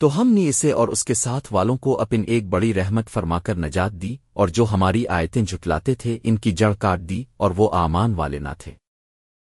تو ہم نے اسے اور اس کے ساتھ والوں کو اپن ایک بڑی رحمت فرما کر نجات دی اور جو ہماری آیتیں جھٹلاتے تھے، ان کی جڑ کاٹ دی اور وہ آمان والے نہ تھے۔